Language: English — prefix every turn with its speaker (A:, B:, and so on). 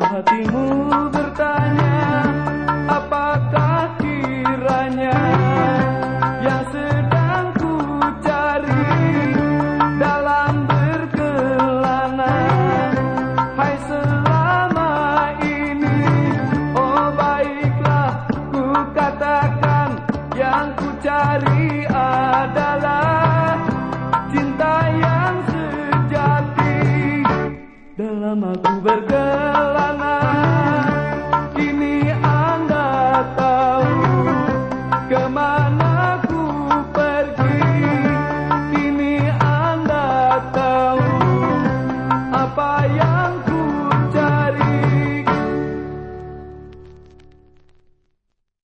A: hatimu